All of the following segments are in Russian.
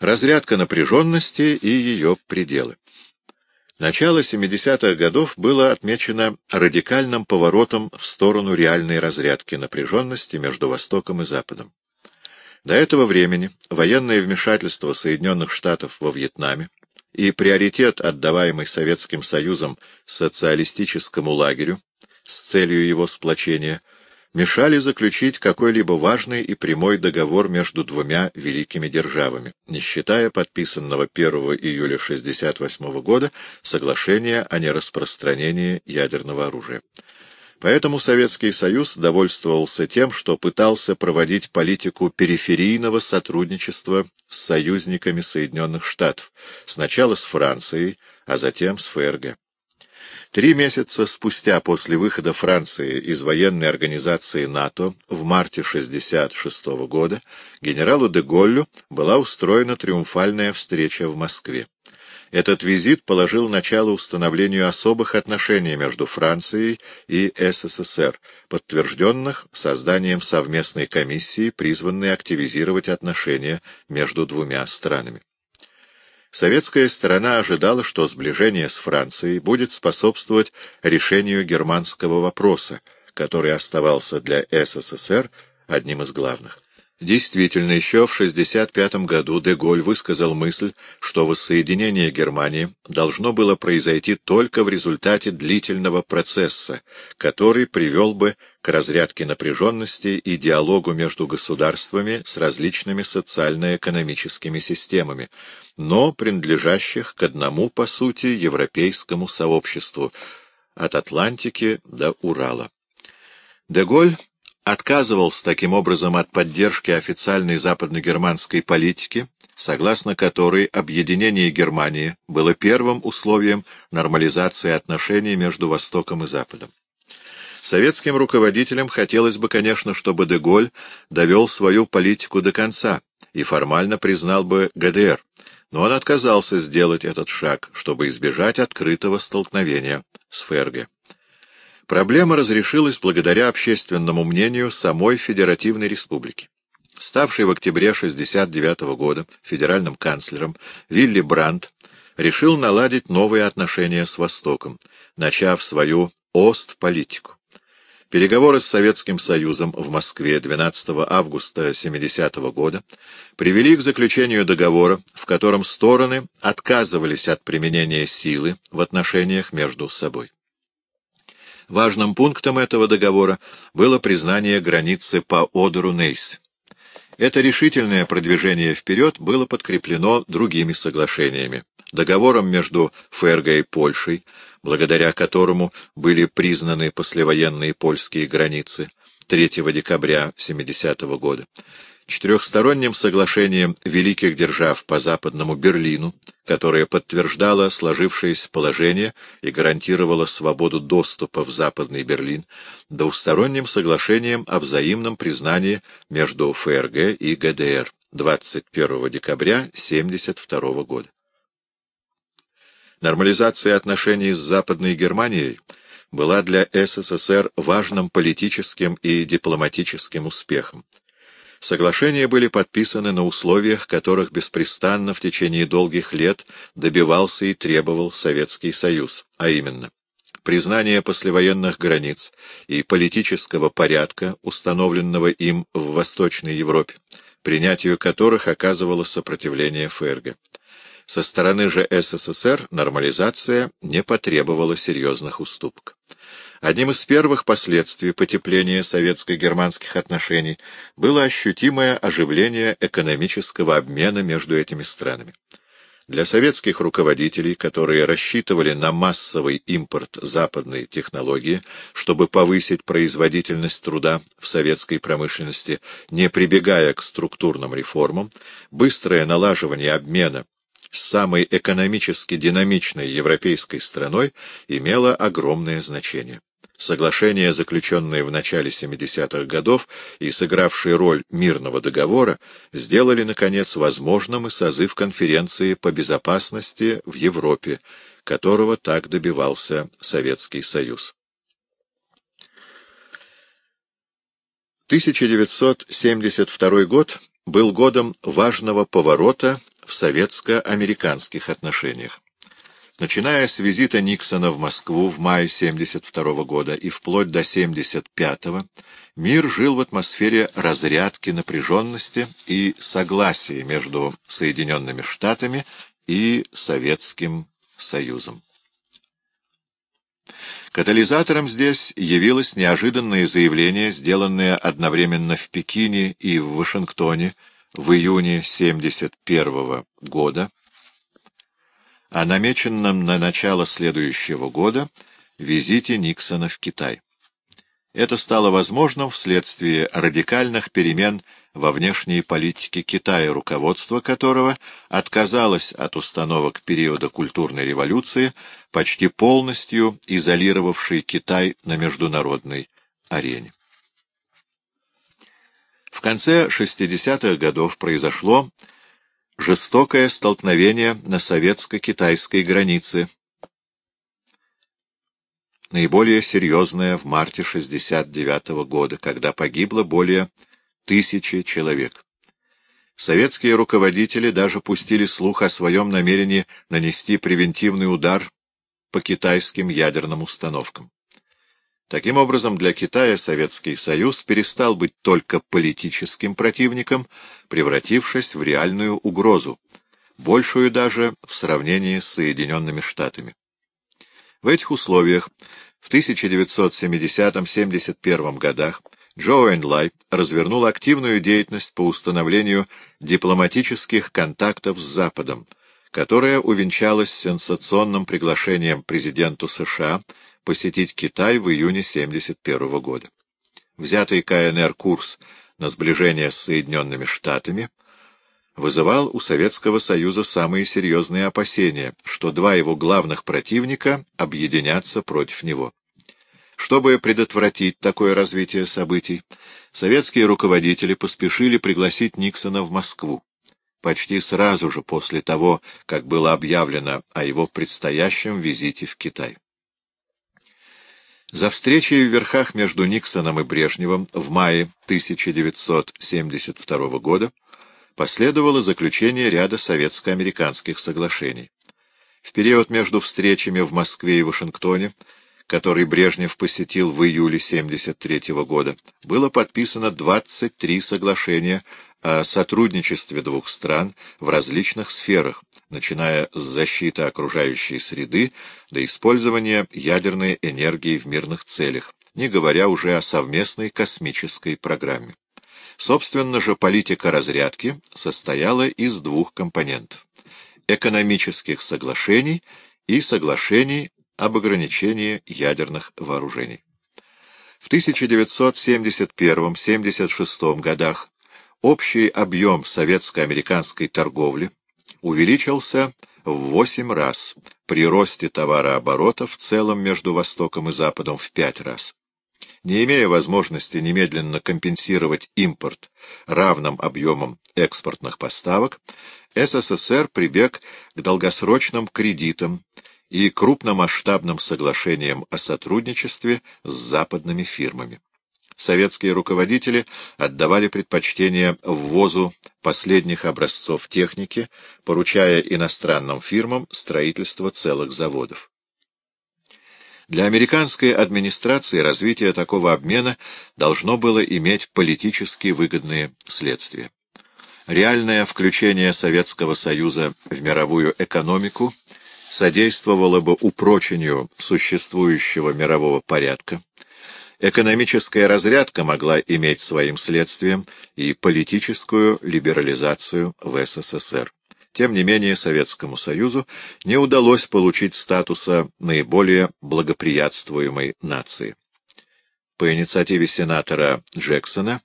Разрядка напряженности и ее пределы. Начало 70-х годов было отмечено радикальным поворотом в сторону реальной разрядки напряженности между Востоком и Западом. До этого времени военное вмешательство Соединенных Штатов во Вьетнаме и приоритет, отдаваемый Советским Союзом социалистическому лагерю с целью его сплочения – мешали заключить какой-либо важный и прямой договор между двумя великими державами, не считая подписанного 1 июля 1968 года соглашения о нераспространении ядерного оружия. Поэтому Советский Союз довольствовался тем, что пытался проводить политику периферийного сотрудничества с союзниками Соединенных Штатов, сначала с Францией, а затем с ФРГ. Три месяца спустя после выхода Франции из военной организации НАТО в марте 1966 года генералу де Голлю была устроена триумфальная встреча в Москве. Этот визит положил начало установлению особых отношений между Францией и СССР, подтвержденных созданием совместной комиссии, призванной активизировать отношения между двумя странами. Советская сторона ожидала, что сближение с Францией будет способствовать решению германского вопроса, который оставался для СССР одним из главных. Действительно, еще в 1965 году Деголь высказал мысль, что воссоединение Германии должно было произойти только в результате длительного процесса, который привел бы к разрядке напряженности и диалогу между государствами с различными социально-экономическими системами, но принадлежащих к одному, по сути, европейскому сообществу, от Атлантики до Урала. Деголь отказывался таким образом от поддержки официальной западногерманской политики, согласно которой объединение Германии было первым условием нормализации отношений между Востоком и Западом. Советским руководителям хотелось бы, конечно, чтобы Деголь довел свою политику до конца и формально признал бы ГДР, но он отказался сделать этот шаг, чтобы избежать открытого столкновения с ФРГ. Проблема разрешилась благодаря общественному мнению самой Федеративной Республики. Ставший в октябре 1969 года федеральным канцлером Вилли Брандт решил наладить новые отношения с Востоком, начав свою Ост-политику. Переговоры с Советским Союзом в Москве 12 августа 1970 года привели к заключению договора, в котором стороны отказывались от применения силы в отношениях между собой. Важным пунктом этого договора было признание границы по Одеру Нейс. Это решительное продвижение вперед было подкреплено другими соглашениями. Договором между ФРГ и Польшей, благодаря которому были признаны послевоенные польские границы 3 декабря 1970 года, четырехсторонним соглашением великих держав по Западному Берлину, которое подтверждало сложившееся положение и гарантировало свободу доступа в Западный Берлин, двусторонним соглашением о взаимном признании между ФРГ и ГДР 21 декабря 1972 года. Нормализация отношений с Западной Германией была для СССР важным политическим и дипломатическим успехом. Соглашения были подписаны на условиях, которых беспрестанно в течение долгих лет добивался и требовал Советский Союз, а именно признание послевоенных границ и политического порядка, установленного им в Восточной Европе, принятию которых оказывало сопротивление ФРГ. Со стороны же СССР нормализация не потребовала серьезных уступок. Одним из первых последствий потепления советско-германских отношений было ощутимое оживление экономического обмена между этими странами. Для советских руководителей, которые рассчитывали на массовый импорт западной технологии, чтобы повысить производительность труда в советской промышленности, не прибегая к структурным реформам, быстрое налаживание обмена с самой экономически динамичной европейской страной имело огромное значение. Соглашения, заключенные в начале 70-х годов и сыгравшие роль мирного договора, сделали, наконец, возможным и созыв конференции по безопасности в Европе, которого так добивался Советский Союз. 1972 год был годом важного поворота в советско-американских отношениях. Начиная с визита Никсона в Москву в мае 1972 года и вплоть до 1975 мир жил в атмосфере разрядки напряженности и согласия между Соединенными Штатами и Советским Союзом. Катализатором здесь явилось неожиданное заявление, сделанное одновременно в Пекине и в Вашингтоне в июне 1971 года, о намеченном на начало следующего года визите Никсона в Китай. Это стало возможным вследствие радикальных перемен во внешней политике Китая, руководство которого отказалось от установок периода культурной революции, почти полностью изолировавшей Китай на международной арене. В конце 60-х годов произошло жестокое столкновение на советско-китайской границе, наиболее серьезное в марте 69 -го года, когда погибло более тысячи человек. Советские руководители даже пустили слух о своем намерении нанести превентивный удар по китайским ядерным установкам. Таким образом, для Китая Советский Союз перестал быть только политическим противником, превратившись в реальную угрозу, большую даже в сравнении с Соединенными Штатами. В этих условиях в 1970-71 годах Джо Энлай развернул активную деятельность по установлению дипломатических контактов с Западом, которая увенчалась сенсационным приглашением президенту США посетить Китай в июне 1971 года. Взятый КНР курс на сближение с Соединенными Штатами вызывал у Советского Союза самые серьезные опасения, что два его главных противника объединятся против него. Чтобы предотвратить такое развитие событий, советские руководители поспешили пригласить Никсона в Москву. Почти сразу же после того, как было объявлено о его предстоящем визите в Китай. За встречей в верхах между Никсоном и Брежневым в мае 1972 года последовало заключение ряда советско-американских соглашений. В период между встречами в Москве и Вашингтоне, который Брежнев посетил в июле 1973 года, было подписано 23 соглашения о сотрудничестве двух стран в различных сферах, начиная с защиты окружающей среды до использования ядерной энергии в мирных целях, не говоря уже о совместной космической программе. Собственно же, политика разрядки состояла из двух компонентов — экономических соглашений и соглашений об ограничении ядерных вооружений. В 1971-76 годах общий объем советско-американской торговли увеличился в восемь раз, при росте товарооборота в целом между Востоком и Западом в пять раз. Не имея возможности немедленно компенсировать импорт равным объемом экспортных поставок, СССР прибег к долгосрочным кредитам и крупномасштабным соглашениям о сотрудничестве с западными фирмами советские руководители отдавали предпочтение ввозу последних образцов техники, поручая иностранным фирмам строительство целых заводов. Для американской администрации развитие такого обмена должно было иметь политически выгодные следствия. Реальное включение Советского Союза в мировую экономику содействовало бы упрочению существующего мирового порядка, Экономическая разрядка могла иметь своим следствием и политическую либерализацию в СССР. Тем не менее, Советскому Союзу не удалось получить статуса наиболее благоприятствуемой нации. По инициативе сенатора Джексона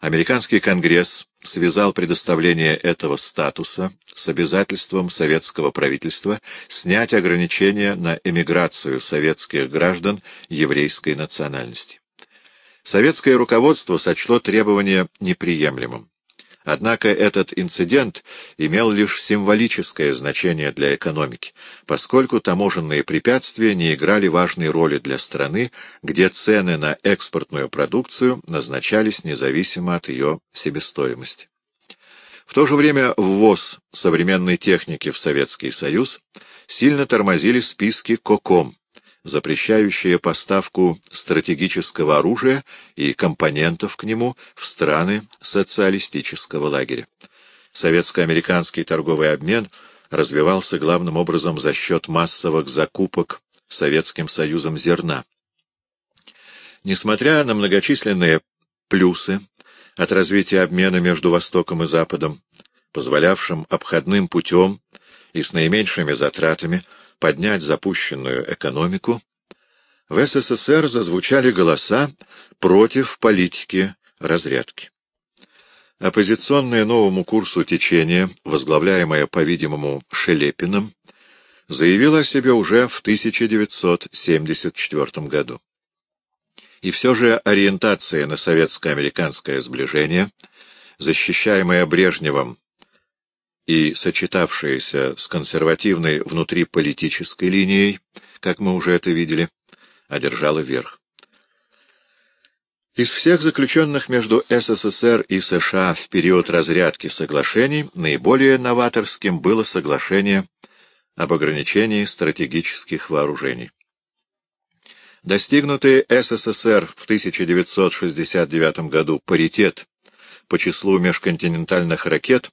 Американский Конгресс связал предоставление этого статуса с обязательством советского правительства снять ограничения на эмиграцию советских граждан еврейской национальности. Советское руководство сочло требование неприемлемым. Однако этот инцидент имел лишь символическое значение для экономики, поскольку таможенные препятствия не играли важной роли для страны, где цены на экспортную продукцию назначались независимо от ее себестоимости. В то же время ввоз современной техники в Советский Союз сильно тормозили списки КОКОМ, запрещающие поставку стратегического оружия и компонентов к нему в страны социалистического лагеря. Советско-американский торговый обмен развивался главным образом за счет массовых закупок Советским Союзом зерна. Несмотря на многочисленные плюсы от развития обмена между Востоком и Западом, позволявшим обходным путем и с наименьшими затратами поднять запущенную экономику, в СССР зазвучали голоса против политики разрядки. Оппозиционное новому курсу течение, возглавляемое, по-видимому, Шелепиным, заявило о себе уже в 1974 году. И все же ориентация на советско-американское сближение, защищаемая Брежневым и сочетавшаяся с консервативной внутриполитической линией, как мы уже это видели, одержала верх. Из всех заключенных между СССР и США в период разрядки соглашений наиболее новаторским было соглашение об ограничении стратегических вооружений. Достигнутый СССР в 1969 году паритет по числу межконтинентальных ракет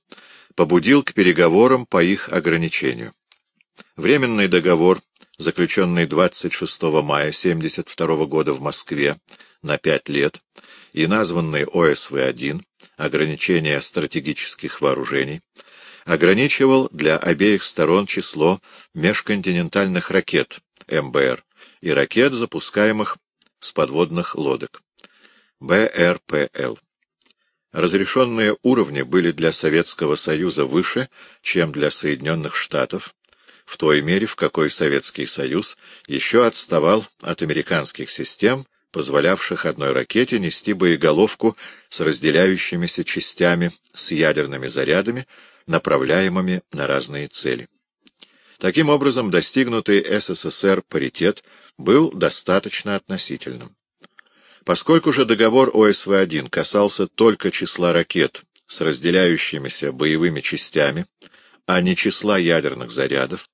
побудил к переговорам по их ограничению. Временный договор, заключенный 26 мая 1972 года в Москве на пять лет, и названный ОСВ-1 ограничение стратегических вооружений, ограничивал для обеих сторон число межконтинентальных ракет МБР и ракет, запускаемых с подводных лодок. БРПЛ. Разрешенные уровни были для Советского Союза выше, чем для Соединенных Штатов, в той мере, в какой Советский Союз еще отставал от американских систем, позволявших одной ракете нести боеголовку с разделяющимися частями с ядерными зарядами, направляемыми на разные цели. Таким образом, достигнутый СССР паритет был достаточно относительным. Поскольку же договор ОСВ-1 касался только числа ракет с разделяющимися боевыми частями, а не числа ядерных зарядов,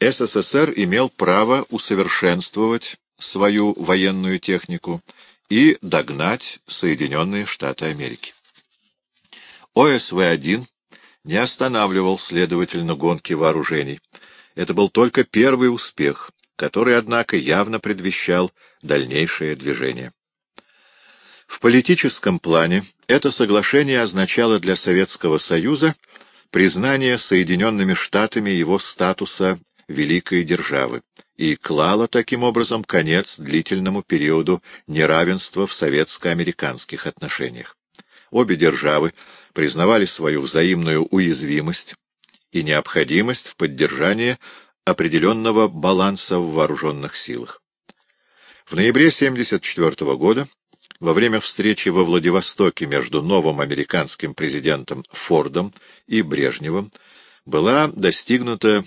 СССР имел право усовершенствовать свою военную технику и догнать Соединенные Штаты Америки. ОСВ-1 не останавливал, следовательно, гонки вооружений, это был только первый успех, который, однако, явно предвещал дальнейшее движение. В политическом плане это соглашение означало для Советского Союза признание Соединенными Штатами его статуса великой державы и клало таким образом конец длительному периоду неравенства в советско-американских отношениях. Обе державы признавали свою взаимную уязвимость и необходимость в поддержании определенного баланса в вооруженных силах. В ноябре 1974 года, во время встречи во Владивостоке между новым американским президентом Фордом и Брежневым, была достигнута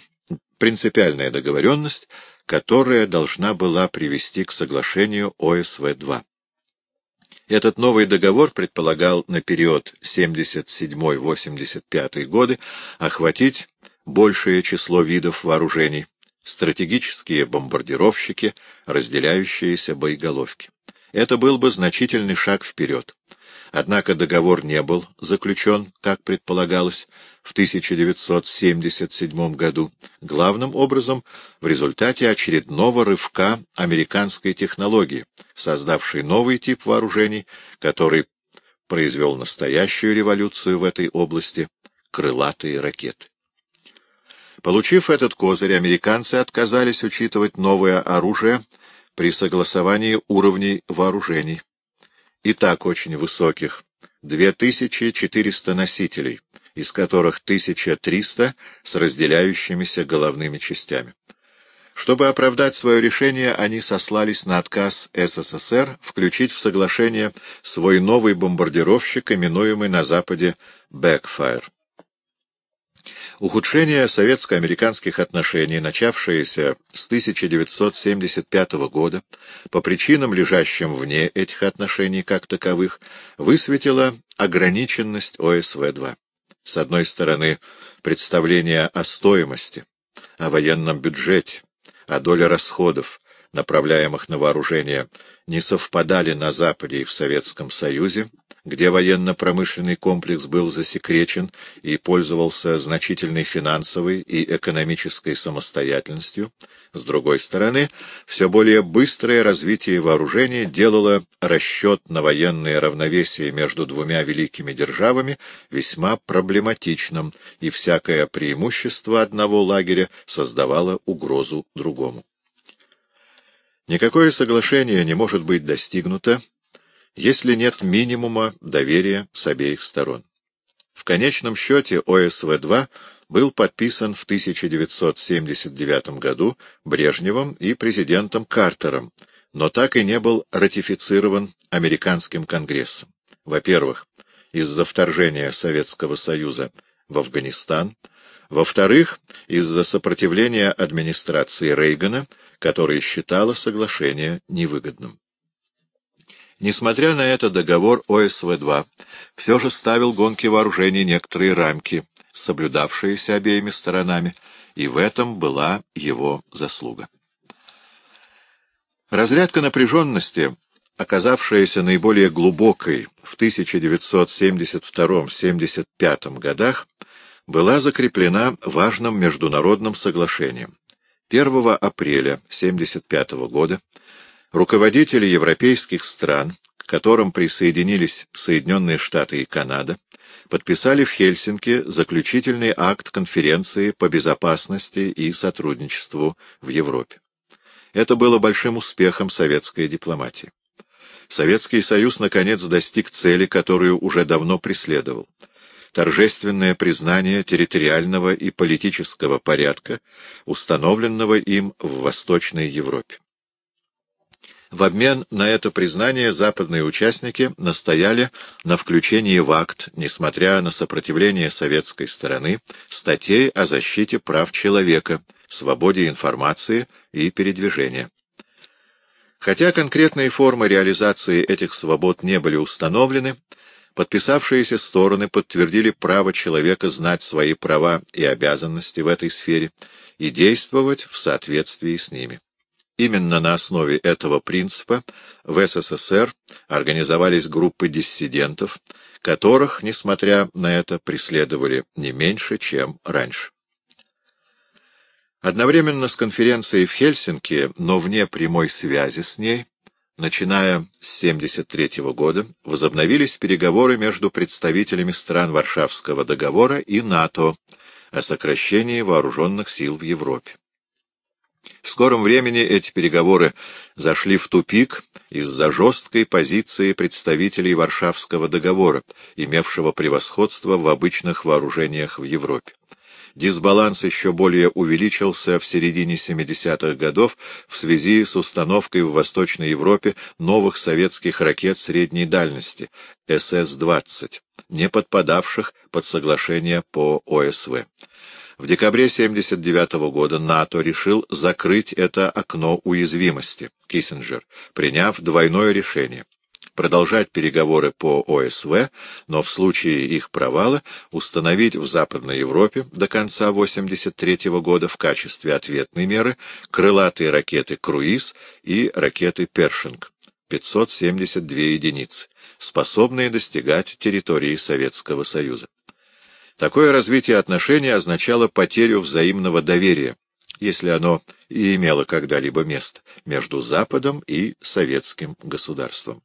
принципиальная договоренность, которая должна была привести к соглашению ОСВ-2. Этот новый договор предполагал на период 77-85 годы охватить большее число видов вооружений, стратегические бомбардировщики, разделяющиеся боеголовки. Это был бы значительный шаг вперед. Однако договор не был заключен, как предполагалось, в 1977 году, главным образом в результате очередного рывка американской технологии, создавшей новый тип вооружений, который произвел настоящую революцию в этой области — крылатые ракеты. Получив этот козырь, американцы отказались учитывать новое оружие при согласовании уровней вооружений, и так очень высоких, 2400 носителей, из которых 1300 с разделяющимися головными частями. Чтобы оправдать свое решение, они сослались на отказ СССР включить в соглашение свой новый бомбардировщик, именуемый на Западе «Бэкфайр». Ухудшение советско-американских отношений, начавшееся с 1975 года, по причинам, лежащим вне этих отношений как таковых, высветило ограниченность ОСВ-2. С одной стороны, представление о стоимости, о военном бюджете, о доле расходов, направляемых на вооружение, не совпадали на Западе и в Советском Союзе, где военно-промышленный комплекс был засекречен и пользовался значительной финансовой и экономической самостоятельностью, с другой стороны, все более быстрое развитие вооружений делало расчет на военное равновесие между двумя великими державами весьма проблематичным, и всякое преимущество одного лагеря создавало угрозу другому. Никакое соглашение не может быть достигнуто, если нет минимума доверия с обеих сторон. В конечном счете ОСВ-2 был подписан в 1979 году Брежневым и президентом Картером, но так и не был ратифицирован американским конгрессом. Во-первых, из-за вторжения Советского Союза в Афганистан, во-вторых, из-за сопротивления администрации Рейгана, которая считала соглашение невыгодным. Несмотря на это, договор ОСВ-2 все же ставил гонки вооружений некоторые рамки, соблюдавшиеся обеими сторонами, и в этом была его заслуга. Разрядка напряженности, оказавшаяся наиболее глубокой в 1972-75 годах, была закреплена важным международным соглашением. 1 апреля 1975 года Руководители европейских стран, к которым присоединились Соединенные Штаты и Канада, подписали в Хельсинки заключительный акт конференции по безопасности и сотрудничеству в Европе. Это было большим успехом советской дипломатии. Советский Союз наконец достиг цели, которую уже давно преследовал. Торжественное признание территориального и политического порядка, установленного им в Восточной Европе. В обмен на это признание западные участники настояли на включении в акт, несмотря на сопротивление советской стороны, статей о защите прав человека, свободе информации и передвижения. Хотя конкретные формы реализации этих свобод не были установлены, подписавшиеся стороны подтвердили право человека знать свои права и обязанности в этой сфере и действовать в соответствии с ними. Именно на основе этого принципа в СССР организовались группы диссидентов, которых, несмотря на это, преследовали не меньше, чем раньше. Одновременно с конференцией в Хельсинки, но вне прямой связи с ней, начиная с 1973 года, возобновились переговоры между представителями стран Варшавского договора и НАТО о сокращении вооруженных сил в Европе. В скором времени эти переговоры зашли в тупик из-за жесткой позиции представителей Варшавского договора, имевшего превосходство в обычных вооружениях в Европе. Дисбаланс еще более увеличился в середине 70-х годов в связи с установкой в Восточной Европе новых советских ракет средней дальности СС-20, не подпадавших под соглашение по ОСВ. В декабре 1979 года НАТО решил закрыть это окно уязвимости, Киссинджер, приняв двойное решение продолжать переговоры по ОСВ, но в случае их провала установить в Западной Европе до конца 1983 года в качестве ответной меры крылатые ракеты «Круиз» и ракеты «Першинг» 572 единицы, способные достигать территории Советского Союза. Такое развитие отношений означало потерю взаимного доверия, если оно и имело когда-либо место, между Западом и советским государством.